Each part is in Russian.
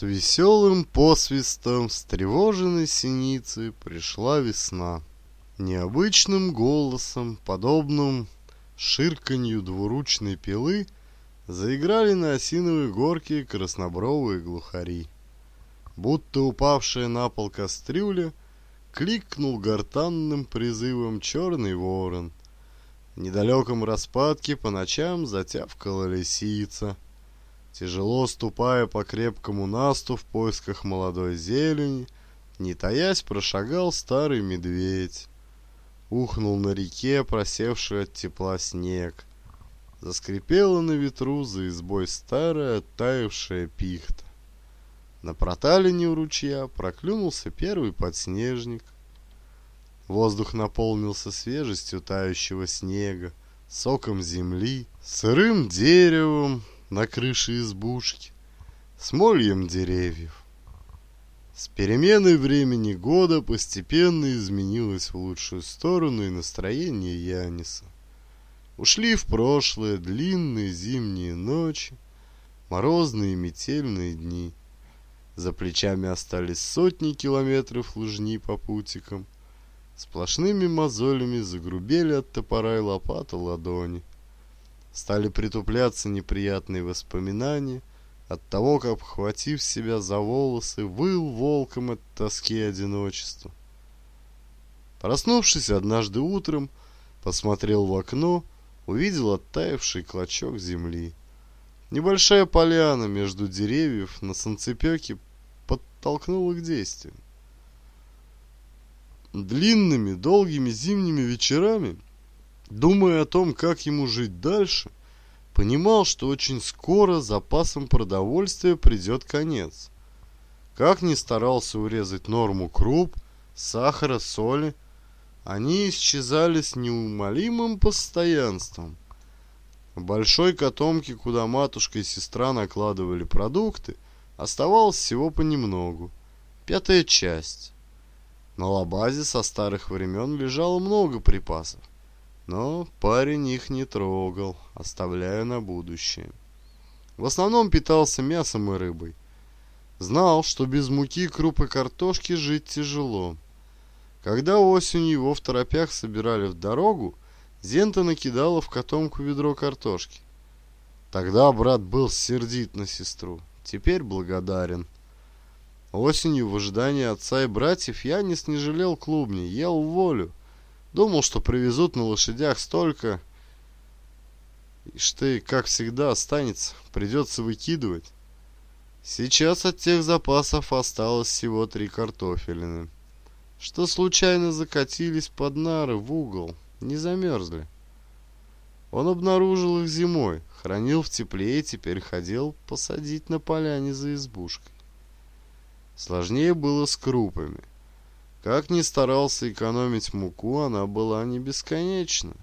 С веселым посвистом встревоженной синицы пришла весна. Необычным голосом, подобным ширканью двуручной пилы, заиграли на осиновой горке краснобровые глухари. Будто упавшая на пол кастрюля, кликнул гортанным призывом черный ворон. В недалеком распадке по ночам затявкала лисица — тяжело ступая по крепкому насту в поисках молодой зелени, не таясь прошагал старый медведь. Ухнул на реке просевший от тепла снег. Заскрипела на ветру за избой старая таявшая пихта. На проталине у ручья проклюнулся первый подснежник. Воздух наполнился свежестью тающего снега, соком земли, сырым деревом, на крыше избушки, смольем деревьев. С переменой времени года постепенно изменилось в лучшую сторону и настроение Яниса. Ушли в прошлое длинные зимние ночи, морозные метельные дни. За плечами остались сотни километров лыжни по путикам. Сплошными мозолями загрубели от топора и лопаты ладони стали притупляться неприятные воспоминания от того, как, обхватив себя за волосы, выл волком от тоски и одиночества. Проснувшись однажды утром, посмотрел в окно, увидел оттаивший клочок земли. Небольшая поляна между деревьев на санцепёке подтолкнула к действию. Длинными, долгими зимними вечерами – думая о том, как ему жить дальше, понимал, что очень скоро запасам продовольствия придет конец. Как ни старался урезать норму круп, сахара, соли, они исчезали с неумолимым постоянством. В большой котомке, куда матушка и сестра накладывали продукты, оставалось всего понемногу. Пятая часть. На лабазе со старых времен лежало много припасов. Но парень их не трогал, оставляя на будущее. В основном питался мясом и рыбой. Знал, что без муки, круп и картошки жить тяжело. Когда осенью его в торопях собирали в дорогу, Зента накидала в котомку ведро картошки. Тогда брат был сердит на сестру, теперь благодарен. Осенью в ожидании отца и братьев я не снежелел клубни, ел волю. Думал, что привезут на лошадях столько, что и, как всегда, останется, придется выкидывать. Сейчас от тех запасов осталось всего три картофелины, что случайно закатились под нары в угол, не замерзли. Он обнаружил их зимой, хранил в тепле и теперь ходил посадить на поляне за избушкой. Сложнее было с крупами. Как ни старался экономить муку, она была не бесконечна.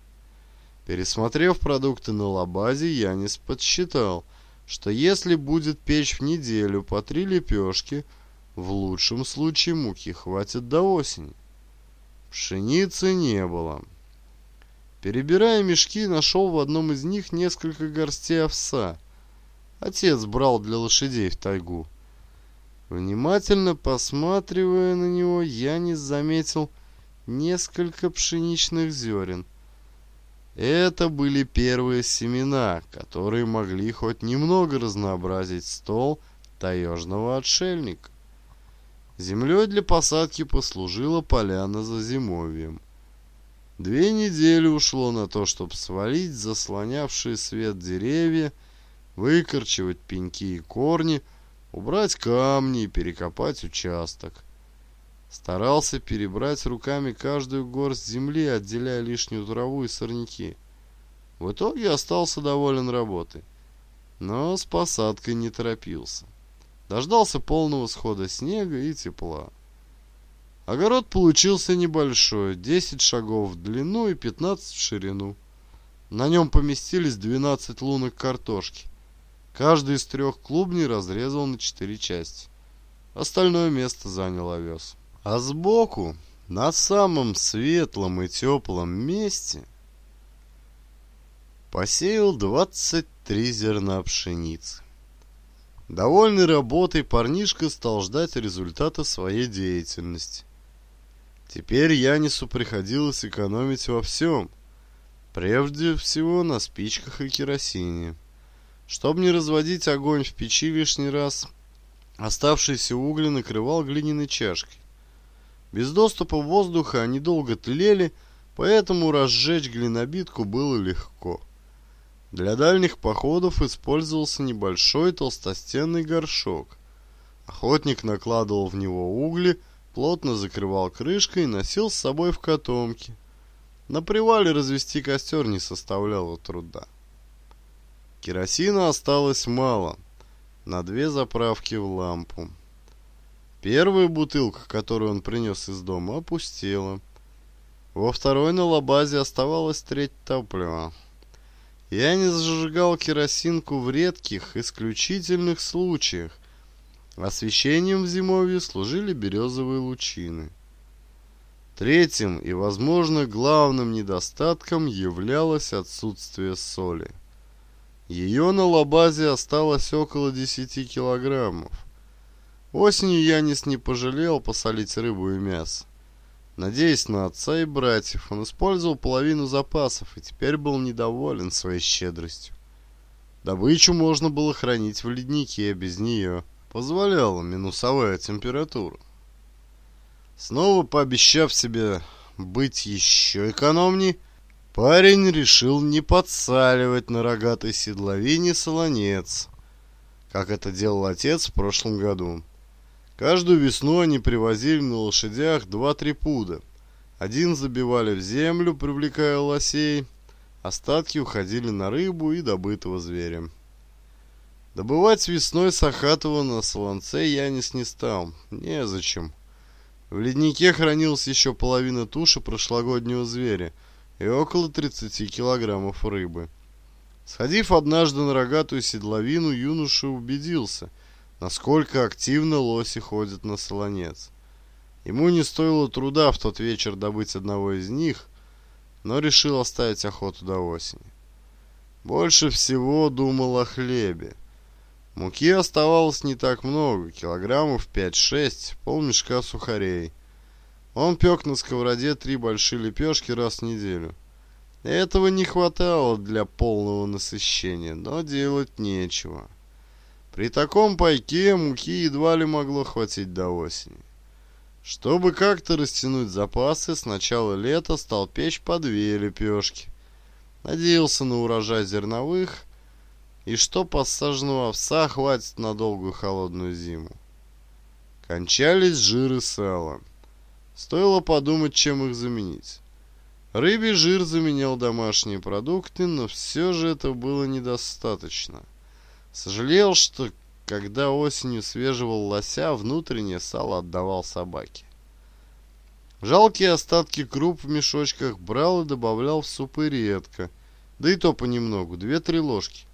Пересмотрев продукты на лабазе, я Янис подсчитал, что если будет печь в неделю по три лепешки, в лучшем случае муки хватит до осени. Пшеницы не было. Перебирая мешки, нашел в одном из них несколько горстей овса. Отец брал для лошадей в тайгу. Внимательно посматривая на него, я не заметил несколько пшеничных зерен. Это были первые семена, которые могли хоть немного разнообразить стол таежного отшельника. Землей для посадки послужила поляна за зимовьем. Две недели ушло на то, чтобы свалить заслонявшие свет деревья, выкорчевать пеньки и корни – убрать камни и перекопать участок. Старался перебрать руками каждую горсть земли, отделяя лишнюю траву и сорняки. В итоге остался доволен работой, но с посадкой не торопился. Дождался полного схода снега и тепла. Огород получился небольшой, 10 шагов в длину и 15 в ширину. На нем поместились 12 лунок картошки – Каждый из трех клубней разрезал на четыре части. Остальное место занял овес. А сбоку, на самом светлом и теплом месте, посеял 23 зерна пшеницы. Довольный работой, парнишка стал ждать результата своей деятельности. Теперь Янису приходилось экономить во всем, прежде всего на спичках и керосине. Чтобы не разводить огонь в печи лишний раз, оставшиеся угли накрывал глиняной чашкой. Без доступа воздуха они долго тлели, поэтому разжечь глинобитку было легко. Для дальних походов использовался небольшой толстостенный горшок. Охотник накладывал в него угли, плотно закрывал крышкой и носил с собой в котомке. На привале развести костер не составляло труда. Керосина осталось мало, на две заправки в лампу. Первая бутылка, которую он принес из дома, опустела. Во второй на лабазе оставалась треть топлива. Я не зажигал керосинку в редких, исключительных случаях. Освещением в зимовье служили березовые лучины. Третьим и, возможно, главным недостатком являлось отсутствие соли. Ее на лабазе осталось около 10 килограммов. Осенью Янис не пожалел посолить рыбу и мясо. Надеясь на отца и братьев, он использовал половину запасов и теперь был недоволен своей щедростью. Добычу можно было хранить в леднике а без нее. Позволяла минусовая температура. Снова пообещав себе быть еще экономней, Парень решил не подсаливать на рогатой седловине солонец, как это делал отец в прошлом году. Каждую весну они привозили на лошадях 2-3 пуда. Один забивали в землю, привлекая лосей, остатки уходили на рыбу и добытого зверя. Добывать весной Сахатова на солонце Янис не стал, незачем. В леднике хранилась еще половина туши прошлогоднего зверя – и около 30 килограммов рыбы. Сходив однажды на рогатую седловину, юноша убедился, насколько активно лоси ходят на солонец. Ему не стоило труда в тот вечер добыть одного из них, но решил оставить охоту до осени. Больше всего думал о хлебе. Муки оставалось не так много, килограммов 5-6, полмешка сухарей – он пек на сковороде три большие лепешки раз в неделю. Этого не хватало для полного насыщения, но делать нечего. При таком пайке муки едва ли могло хватить до осени. Чтобы как-то растянуть запасы, с начала лета стал печь по две лепешки. Надеялся на урожай зерновых и что посаженного овса хватит на долгую холодную зиму. Кончались жиры сала. Стоило подумать, чем их заменить. Рыбий жир заменял домашние продукты, но все же это было недостаточно. Сожалел, что когда осенью свеживал лося, внутреннее сало отдавал собаке. Жалкие остатки круп в мешочках брал и добавлял в супы редко, да и то понемногу, две-три ложки.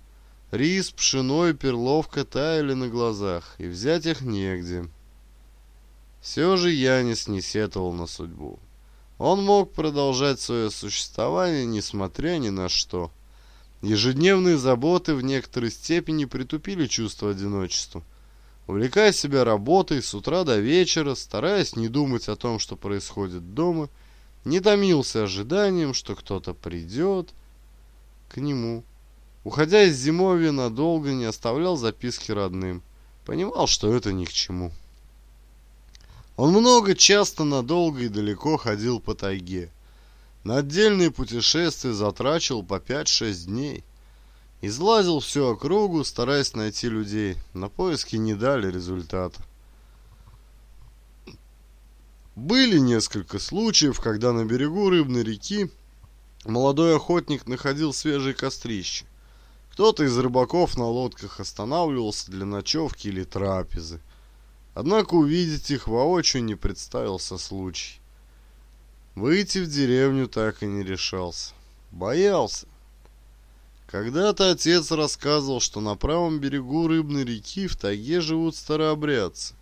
Рис, пшено и перловка таяли на глазах, и взять их негде. Все же Янис не сетовал на судьбу. Он мог продолжать свое существование, несмотря ни на что. Ежедневные заботы в некоторой степени притупили чувство одиночества. Увлекая себя работой с утра до вечера, стараясь не думать о том, что происходит дома, не томился ожиданием, что кто-то придет к нему. Уходя из зимовья, надолго не оставлял записки родным. Понимал, что это ни к чему. Он много, часто, надолго и далеко ходил по тайге. На отдельные путешествия затрачивал по 5-6 дней. Излазил всю округу, стараясь найти людей. На поиски не дали результата. Были несколько случаев, когда на берегу рыбной реки молодой охотник находил свежие кострища. Кто-то из рыбаков на лодках останавливался для ночевки или трапезы – Однако увидеть их воочию не представился случай. Выйти в деревню так и не решался. Боялся. Когда-то отец рассказывал, что на правом берегу Рыбной реки в тайге живут старообрядцы.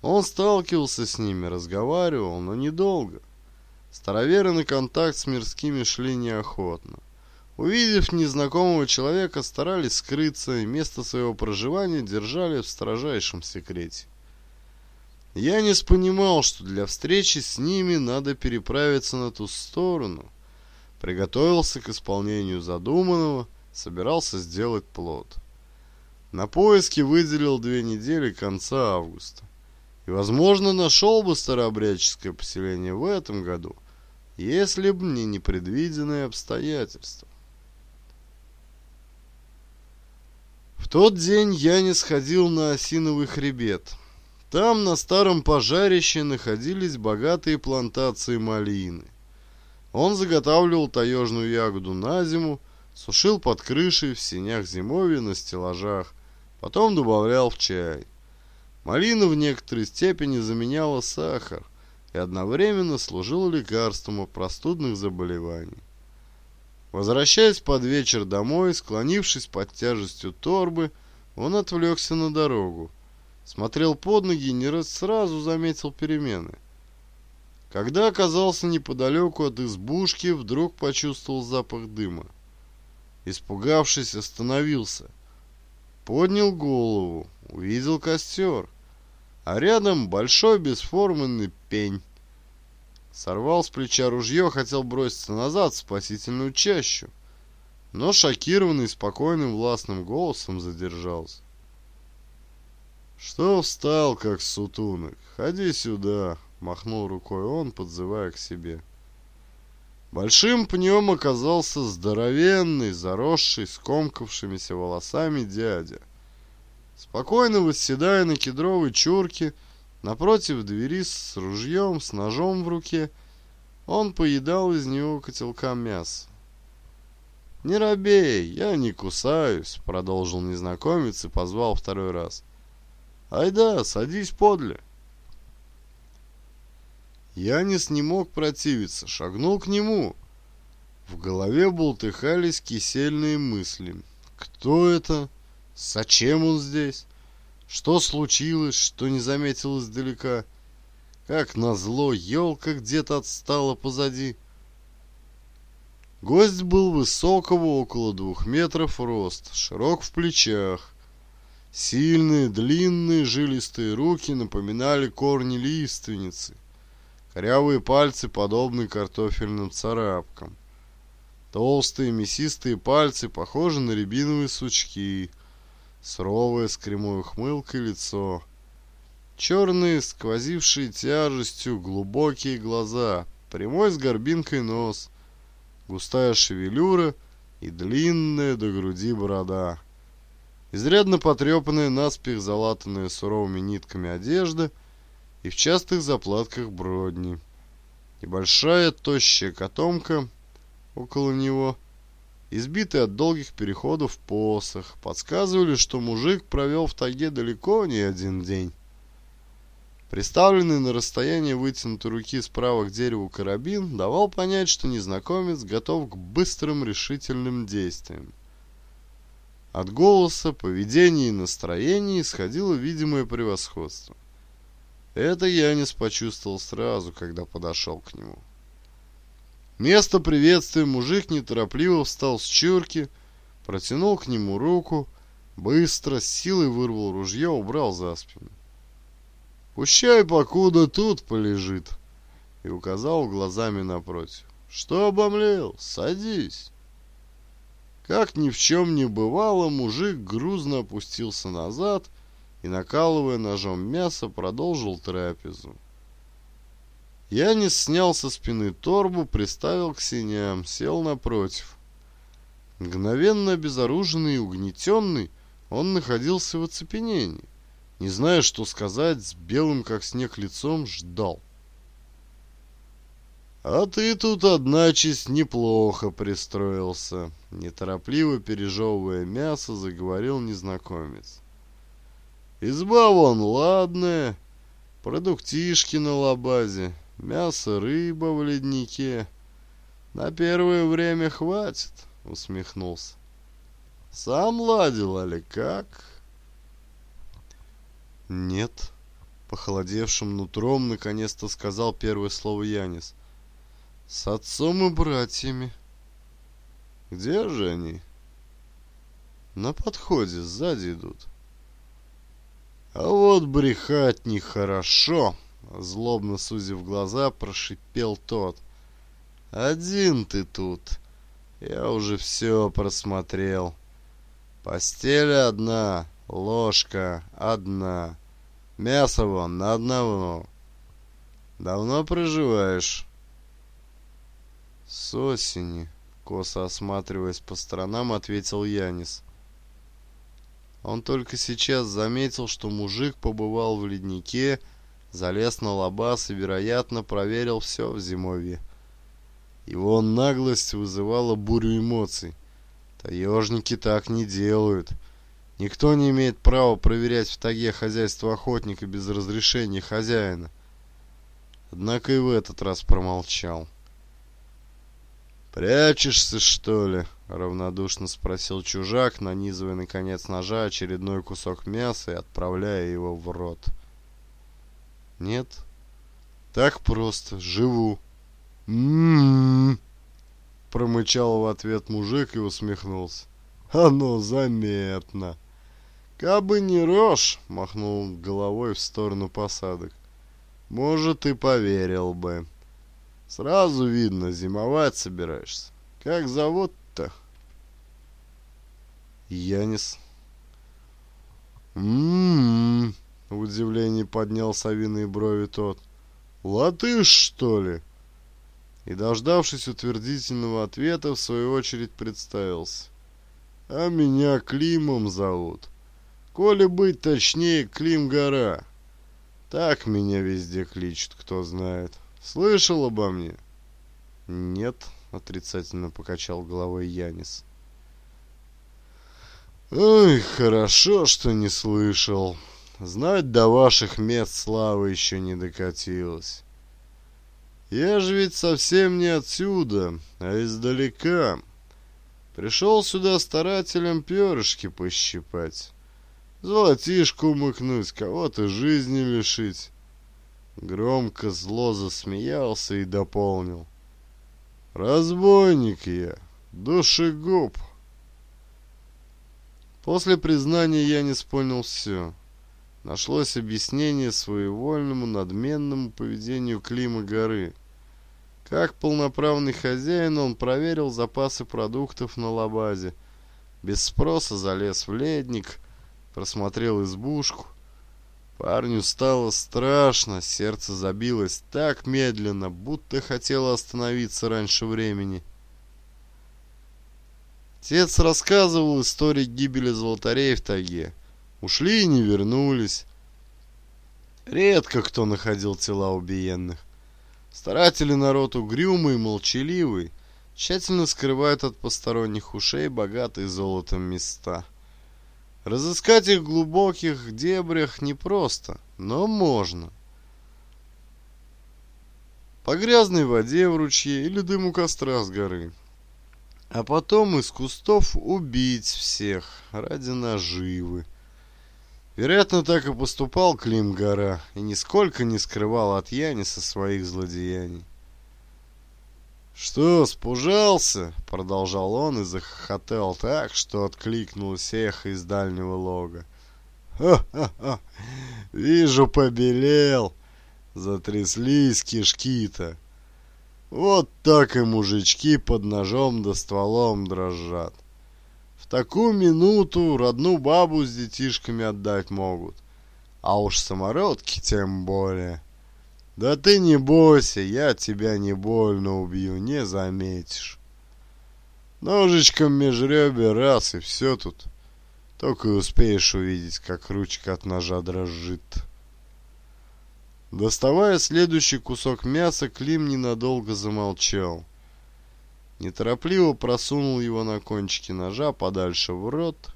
Он сталкивался с ними, разговаривал, но недолго. Староверы на контакт с мирскими шли неохотно. Увидев незнакомого человека, старались скрыться и место своего проживания держали в строжайшем секрете. Я Янис понимал, что для встречи с ними надо переправиться на ту сторону. Приготовился к исполнению задуманного, собирался сделать плод. На поиски выделил две недели конца августа. И, возможно, нашел бы старообрядческое поселение в этом году, если бы не непредвиденные обстоятельства. В тот день я не сходил на осиновый хребет – там на старом пожарище находились богатые плантации малины. Он заготавливал таежную ягоду на зиму, сушил под крышей в сенях зимовья на стеллажах, потом добавлял в чай. Малина в некоторой степени заменяла сахар и одновременно служила лекарством от простудных заболеваний. Возвращаясь под вечер домой, склонившись под тяжестью торбы, он отвлекся на дорогу, Смотрел под ноги и не раз сразу заметил перемены. Когда оказался неподалеку от избушки, вдруг почувствовал запах дыма. Испугавшись, остановился. Поднял голову, увидел костер, а рядом большой бесформенный пень. Сорвал с плеча ружье, хотел броситься назад в спасительную чащу, но шокированный спокойным властным голосом задержался. «Что встал, как сутунок? Ходи сюда!» — махнул рукой он, подзывая к себе. Большим пнем оказался здоровенный, заросший, скомкавшимися волосами дядя. Спокойно восседая на кедровой чурке, напротив двери с ружьем, с ножом в руке, он поедал из него котелка мясо. «Не робей, я не кусаюсь», — продолжил незнакомец и позвал второй раз. — Айда, садись подле. Янис не мог противиться, шагнул к нему. В голове болтыхались кисельные мысли. Кто это? Зачем он здесь? Что случилось, что не заметил издалека? Как назло, елка где-то отстала позади. Гость был высокого, около двух метров рост, широк в плечах. Сильные, длинные, жилистые руки напоминали корни лиственницы, корявые пальцы, подобны картофельным царапкам. Толстые мясистые пальцы похожи на рябиновые сучки, суровое с кремой ухмылкой лицо, черные, сквозившие тяжестью, глубокие глаза, прямой с горбинкой нос, густая шевелюра и длинная до груди борода изрядно потрепанные, наспех залатанные суровыми нитками одежды и в частых заплатках бродни. Небольшая тощая котомка около него, избитый от долгих переходов посох, подсказывали, что мужик провел в тайге далеко не один день. Приставленный на расстояние вытянутой руки справа к дереву карабин давал понять, что незнакомец готов к быстрым решительным действиям. От голоса, поведения и настроения исходило видимое превосходство. Это Янис почувствовал сразу, когда подошел к нему. Место приветствия мужик неторопливо встал с чурки, протянул к нему руку, быстро, с силой вырвал ружье, убрал за спину. «Пущай, покуда тут полежит!» и указал глазами напротив. «Что обомлел? Садись!» Как ни в чем не бывало, мужик грузно опустился назад и, накалывая ножом мясо, продолжил трапезу. Я не снял со спины торбу, приставил к синям, сел напротив. Мгновенно обезоруженный и угнетенный, он находился в оцепенении. Не зная, что сказать, с белым как снег лицом ждал. А ты тут, одначе, неплохо пристроился. Неторопливо пережевывая мясо, заговорил незнакомец. Изба вон ладная, продуктишки на лабазе, мясо, рыба в леднике. На первое время хватит, усмехнулся. Сам ладил, али как? Нет. Похолодевшим нутром наконец-то сказал первое слово Янис с отцом и братьями. Где же они? На подходе, сзади идут. А вот брехать нехорошо, злобно сузив глаза, прошипел тот. Один ты тут. Я уже все просмотрел. Постель одна, ложка одна. Мясо вон на одного. Давно проживаешь? С осени, косо осматриваясь по сторонам, ответил Янис. Он только сейчас заметил, что мужик побывал в леднике, залез на лабаз и, вероятно, проверил все в зимовье. Его наглость вызывала бурю эмоций. Таежники так не делают. Никто не имеет права проверять в таге хозяйство охотника без разрешения хозяина. Однако и в этот раз промолчал. «Прячешься, что ли?» — равнодушно спросил чужак, нанизывая на конец ножа очередной кусок мяса и отправляя его в рот. «Нет, так просто, живу». «М-м-м!» — промычал в ответ мужик и усмехнулся. «Оно заметно!» «Кабы не рожь!» — махнул головой в сторону посадок. «Может, и поверил бы». Сразу видно, зимовать собираешься. Как зовут-то? Янис. Ммм, в удивлении поднял совиные брови тот. Латыш, что ли? И, дождавшись утвердительного ответа, в свою очередь представился. А меня Климом зовут. Коли быть точнее, Клим-гора. Так меня везде кличут, кто знает. Слышал обо мне?» «Нет», — отрицательно покачал головой Янис. «Ой, хорошо, что не слышал. Знать до ваших мест слава еще не докатилась. Я же ведь совсем не отсюда, а издалека. Пришел сюда старателем перышки пощипать, золотишку умыкнуть, кого-то жизни лишить. Громко зло засмеялся и дополнил. «Разбойник я! Душегуб!» После признания Янис понял все. Нашлось объяснение своевольному надменному поведению Клима горы. Как полноправный хозяин он проверил запасы продуктов на лабазе, без спроса залез в ледник, просмотрел избушку, Парню стало страшно, сердце забилось так медленно, будто хотело остановиться раньше времени. Отец рассказывал истории гибели золотарей в тайге. Ушли и не вернулись. Редко кто находил тела убиенных. Старатели народ угрюмый и молчаливый, тщательно скрывают от посторонних ушей богатые золотом места – Разыскать их в глубоких дебрях непросто, но можно. По грязной воде в ручье или дыму костра с горы. А потом из кустов убить всех ради наживы. Вероятно, так и поступал Клим Гора и нисколько не скрывал от Яниса своих злодеяний. «Что, спужался?» — продолжал он и захохотал так, что откликнулась всех из дальнего лога. «Ха-ха-ха! Вижу, побелел! Затряслись кишки-то! Вот так и мужички под ножом да стволом дрожат! В такую минуту родну бабу с детишками отдать могут, а уж самородки тем более!» Да ты не бойся, я тебя не больно убью, не заметишь. Ножичком межребер раз и все тут. Только и успеешь увидеть, как ручка от ножа дрожит. Доставая следующий кусок мяса, Клим ненадолго замолчал. Неторопливо просунул его на кончике ножа подальше в рот,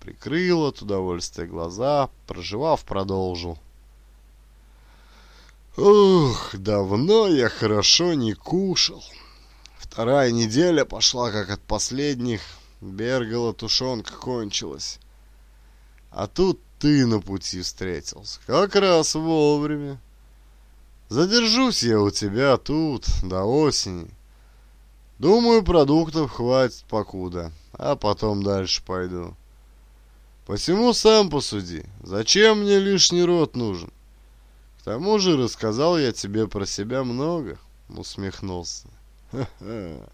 прикрыл от удовольствия глаза, проживав, продолжил. — Ух, давно я хорошо не кушал. Вторая неделя пошла как от последних. Бергала тушенка кончилась. А тут ты на пути встретился. Как раз вовремя. Задержусь я у тебя тут до осени. Думаю, продуктов хватит покуда, а потом дальше пойду. Посему сам посуди, зачем мне лишний рот нужен? Тому же рассказал я тебе про себя много, усмехнулся. Ха-ха.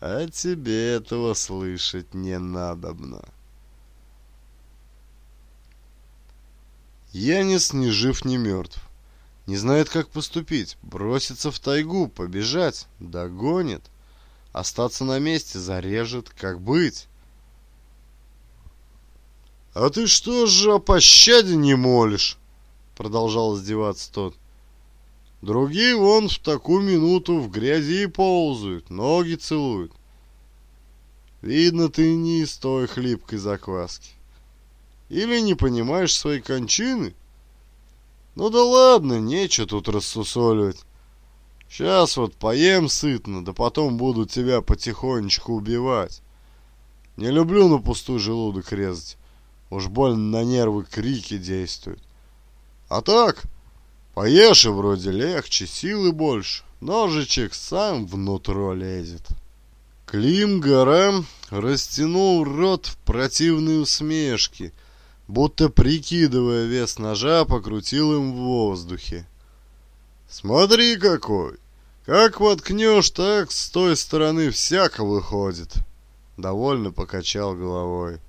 А тебе этого слышать не надобно. Янис ни жив, ни мертв. Не знает, как поступить. Бросится в тайгу, побежать, догонит. Остаться на месте зарежет, как быть. «А ты что же о пощаде не молишь?» продолжал издеваться тот. Другие вон в такую минуту в грязи ползают, ноги целуют. Видно, ты не из той хлипкой закваски. Или не понимаешь своей кончины? Ну да ладно, нечего тут рассусоливать. Сейчас вот поем сытно, да потом буду тебя потихонечку убивать. Не люблю на пустой желудок резать. Уж больно на нервы крики действуют. А так, поешь и вроде легче, силы больше. Ножичек сам внутрь лезет. Клим Гарам растянул рот в противной усмешки, будто прикидывая вес ножа, покрутил им в воздухе. «Смотри какой! Как воткнешь, так с той стороны всяко выходит!» Довольно покачал головой.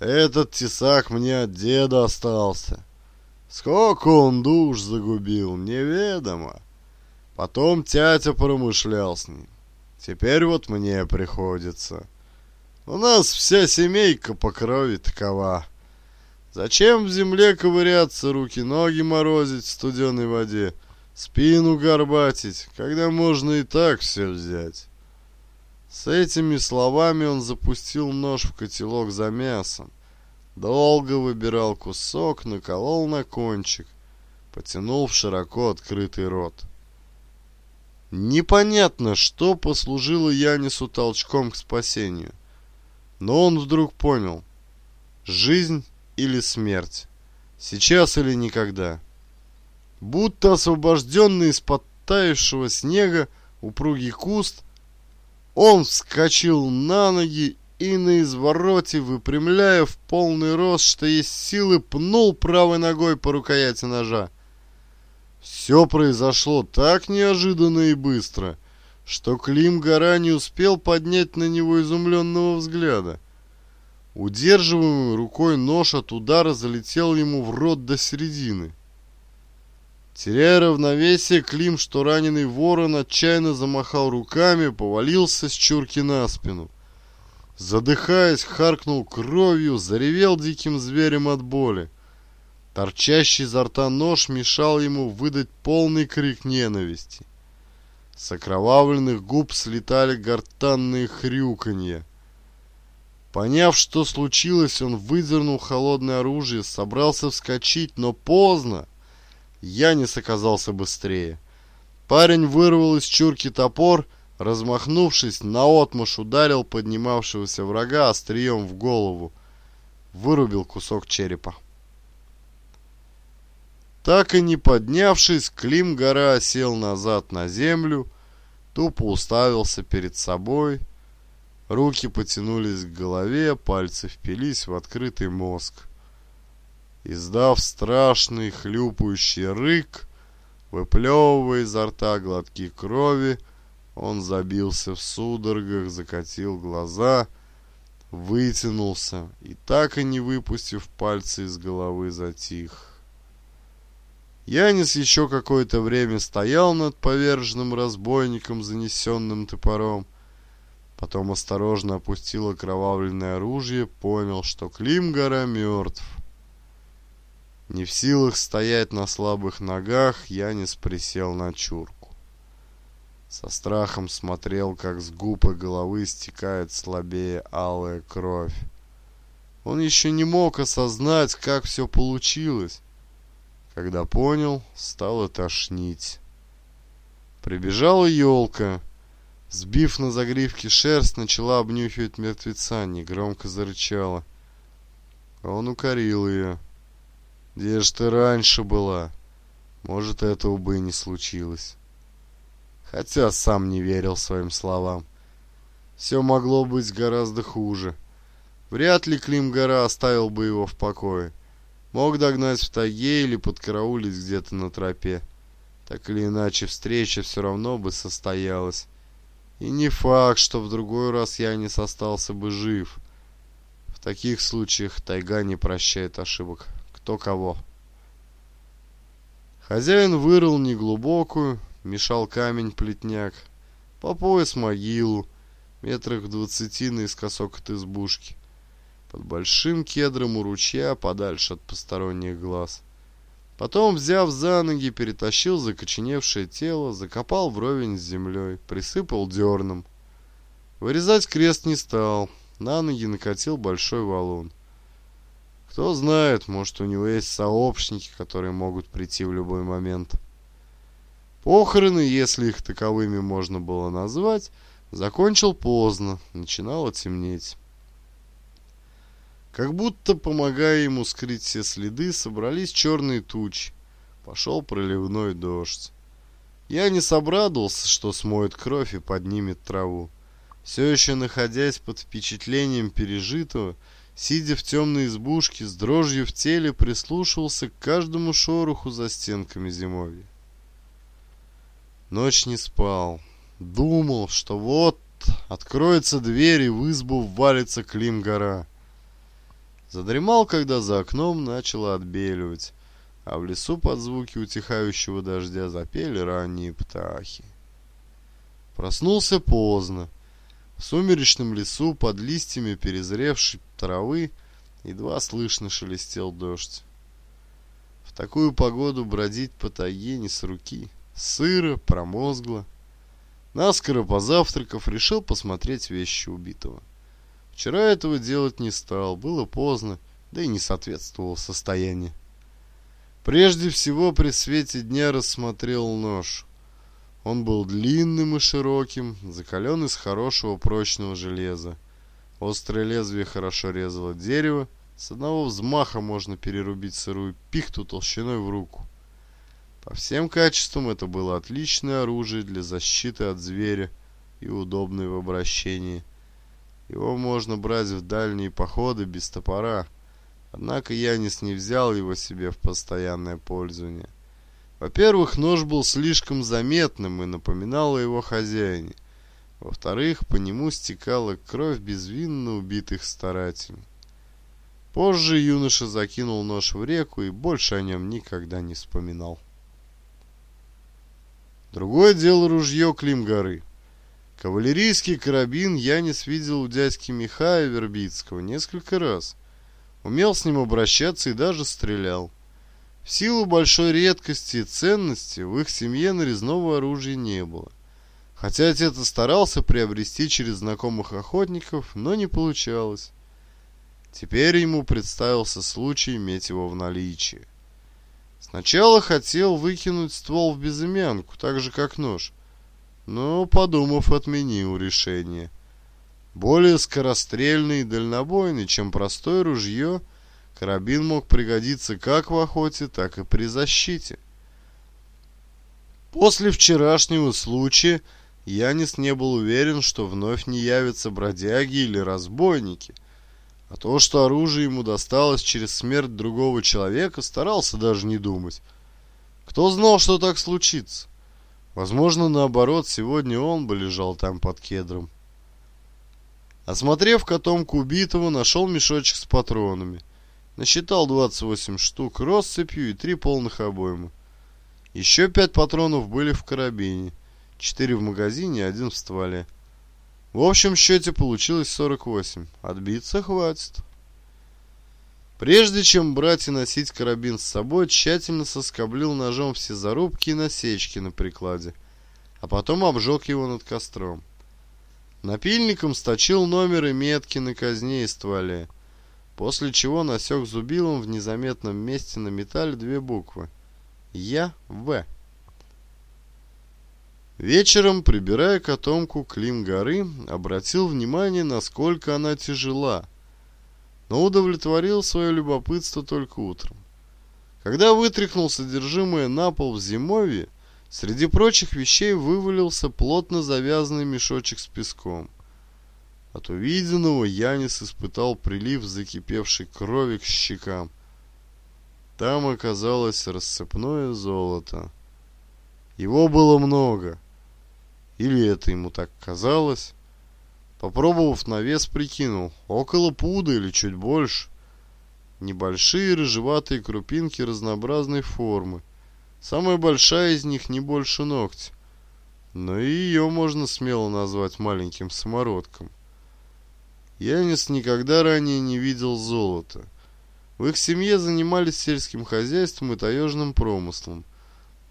«Этот тесак мне от деда остался. Сколько он душ загубил, неведомо. Потом тятя промышлял с ним. Теперь вот мне приходится. У нас вся семейка по крови такова. Зачем в земле ковыряться, руки-ноги морозить в студеной воде, спину горбатить, когда можно и так все взять? С этими словами он запустил нож в котелок за мясом. Долго выбирал кусок, наколол на кончик, потянул в широко открытый рот. Непонятно, что послужило Янису толчком к спасению. Но он вдруг понял. Жизнь или смерть. Сейчас или никогда. Будто освобожденный из-под таявшего снега упругий куст, он вскочил на ноги и на извороте, выпрямляя в полный рост, что есть силы, пнул правой ногой по рукояти ножа. Все произошло так неожиданно и быстро, что Клим Гора не успел поднять на него изумленного взгляда. Удерживаемый рукой нож от удара залетел ему в рот до середины. Теряя равновесие, Клим, что раненый ворон, отчаянно замахал руками, повалился с чурки на спину. Задыхаясь, харкнул кровью, заревел диким зверем от боли. Торчащий изо рта нож мешал ему выдать полный крик ненависти. С окровавленных губ слетали гортанные хрюканья. Поняв, что случилось, он выдернул холодное оружие, собрался вскочить, но поздно. Янис оказался быстрее. Парень вырвал из чурки топор, Размахнувшись, наотмашь ударил поднимавшегося врага острием в голову. Вырубил кусок черепа. Так и не поднявшись, Клим гора сел назад на землю, тупо уставился перед собой. Руки потянулись к голове, пальцы впились в открытый мозг. Издав страшный хлюпающий рык, выплевывая изо рта глотки крови, он забился в судорогах, закатил глаза, вытянулся и, так и не выпустив пальцы из головы, затих. Янис еще какое-то время стоял над поверженным разбойником, занесенным топором. Потом осторожно опустил окровавленное оружие, понял, что Климгора мертв. Не в силах стоять на слабых ногах, Янис присел на чурку. Со страхом смотрел, как с губ и головы стекает слабее алая кровь. Он еще не мог осознать, как все получилось. Когда понял, стало тошнить. Прибежала елка. Сбив на загривке шерсть, начала обнюхивать мертвеца, негромко зарычала. Он укорил ее. «Где же ты раньше была? Может, этого бы и не случилось» хотя сам не верил своим словам. Все могло быть гораздо хуже. Вряд ли Клим-гора оставил бы его в покое. Мог догнать в тайге или подкараулить где-то на тропе. Так или иначе, встреча все равно бы состоялась. И не факт, что в другой раз я не остался бы жив. В таких случаях тайга не прощает ошибок. Кто кого. Хозяин вырыл неглубокую, мешал камень плетняк. По пояс могилу, метрах в двадцати наискосок от избушки. Под большим кедром у ручья, подальше от посторонних глаз. Потом, взяв за ноги, перетащил закоченевшее тело, закопал вровень с землей, присыпал дерном. Вырезать крест не стал, на ноги накатил большой валун. Кто знает, может, у него есть сообщники, которые могут прийти в любой момент. Похороны, если их таковыми можно было назвать, закончил поздно, начинало темнеть. Как будто, помогая ему скрыть все следы, собрались черные тучи. Пошел проливной дождь. Я не собрадовался, что смоет кровь и поднимет траву. Все еще находясь под впечатлением пережитого, сидя в темной избушке, с дрожью в теле прислушивался к каждому шороху за стенками зимовья. Ночь не спал. Думал, что вот откроется дверь и в избу ввалится Клим-гора. Задремал, когда за окном начало отбеливать, а в лесу под звуки утихающего дождя запели ранние птахи. Проснулся поздно. В сумеречном лесу под листьями перезревшей травы едва слышно шелестел дождь. В такую погоду бродить по тайге не с руки сыро, промозгло. Наскоро позавтракав, решил посмотреть вещи убитого. Вчера этого делать не стал, было поздно, да и не соответствовало состоянию. Прежде всего при свете дня рассмотрел нож. Он был длинным и широким, закален из хорошего прочного железа. Острое лезвие хорошо резало дерево, с одного взмаха можно перерубить сырую пихту толщиной в руку. По всем качествам это было отличное оружие для защиты от зверя и удобное в обращении. Его можно брать в дальние походы без топора, однако Янис не взял его себе в постоянное пользование. Во-первых, нож был слишком заметным и напоминал о его хозяине. Во-вторых, по нему стекала кровь безвинно убитых старателей. Позже юноша закинул нож в реку и больше о нем никогда не вспоминал. Другое дело ружье Климгоры. Кавалерийский карабин Янис видел у дядьки Михая Вербицкого несколько раз. Умел с ним обращаться и даже стрелял. В силу большой редкости и ценности в их семье нарезного оружия не было. Хотя отец старался приобрести через знакомых охотников, но не получалось. Теперь ему представился случай иметь его в наличии. Сначала хотел выкинуть ствол в безымянку, так же как нож, но, подумав, отменил решение. Более скорострельный и дальнобойный, чем простое ружье, карабин мог пригодиться как в охоте, так и при защите. После вчерашнего случая Янис не был уверен, что вновь не явятся бродяги или разбойники – а то, что оружие ему досталось через смерть другого человека, старался даже не думать. Кто знал, что так случится? Возможно, наоборот, сегодня он бы лежал там под кедром. Осмотрев котомку убитого, нашел мешочек с патронами. Насчитал 28 штук россыпью и три полных обойма. Еще пять патронов были в карабине. Четыре в магазине один в стволе. В общем счете получилось 48. Отбиться хватит. Прежде чем брать и носить карабин с собой, тщательно соскоблил ножом все зарубки и насечки на прикладе, а потом обжег его над костром. Напильником сточил номер и метки на казне и стволе, после чего насек зубилом в незаметном месте на металле две буквы «Я-В». Вечером, прибирая котомку Клим горы, обратил внимание, насколько она тяжела, но удовлетворил свое любопытство только утром. Когда вытряхнул содержимое на пол в зимовье, среди прочих вещей вывалился плотно завязанный мешочек с песком. От увиденного Янис испытал прилив закипевшей крови к щекам. Там оказалось рассыпное золото. Его было много. Или это ему так казалось. Попробовав на вес, прикинул. Около пуда или чуть больше. Небольшие рыжеватые крупинки разнообразной формы. Самая большая из них не больше ногтя. Но и ее можно смело назвать маленьким самородком. Янис никогда ранее не видел золота. В их семье занимались сельским хозяйством и таежным промыслом.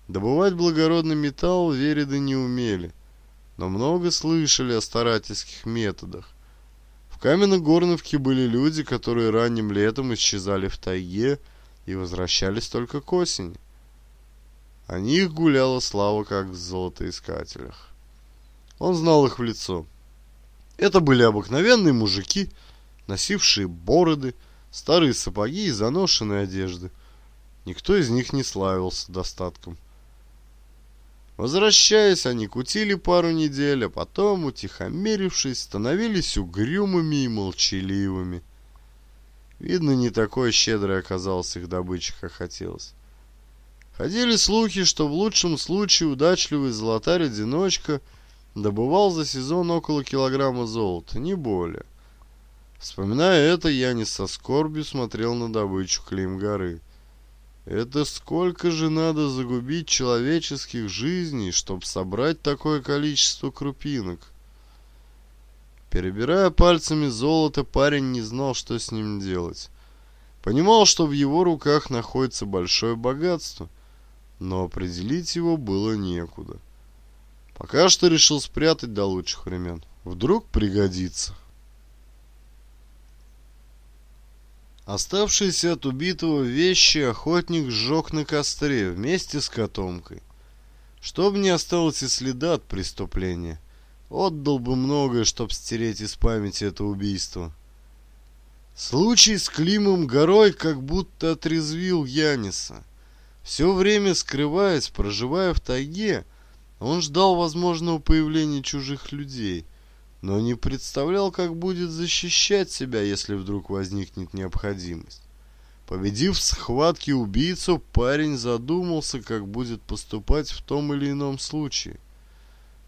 Добывать благородный металл вереды не умели – но много слышали о старательских методах. В Каменногорновке были люди, которые ранним летом исчезали в тайге и возвращались только к осени. О них гуляла слава как в золотоискателях. Он знал их в лицо. Это были обыкновенные мужики, носившие бороды, старые сапоги и заношенные одежды. Никто из них не славился достатком – Возвращаясь, они кутили пару недель, а потом, утихомирившись, становились угрюмыми и молчаливыми. Видно, не такой щедрый оказался их добыча, как хотелось. Ходили слухи, что в лучшем случае удачливый золотарь-одиночка добывал за сезон около килограмма золота, не более. Вспоминая это, я не со скорбью смотрел на добычу Клим горы – это сколько же надо загубить человеческих жизней, чтобы собрать такое количество крупинок? Перебирая пальцами золото, парень не знал, что с ним делать. Понимал, что в его руках находится большое богатство, но определить его было некуда. Пока что решил спрятать до лучших времен. Вдруг пригодится. Оставшиеся от убитого вещи охотник сжег на костре вместе с котомкой. чтобы не осталось и следа от преступления. Отдал бы многое, чтобы стереть из памяти это убийство. Случай с Климом Горой как будто отрезвил Яниса. Все время скрываясь, проживая в тайге, он ждал возможного появления чужих людей – но не представлял, как будет защищать себя, если вдруг возникнет необходимость. Победив в схватке убийцу, парень задумался, как будет поступать в том или ином случае.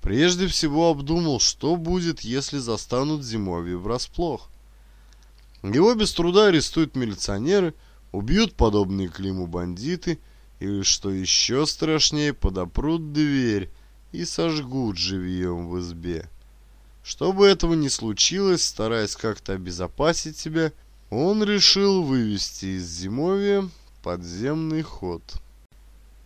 Прежде всего обдумал, что будет, если застанут Зимовье врасплох. Его без труда арестуют милиционеры, убьют подобные Климу бандиты или, что еще страшнее, подопрут дверь и сожгут живьем в избе. Чтобы этого не случилось, стараясь как-то обезопасить себя, он решил вывести из зимовья подземный ход.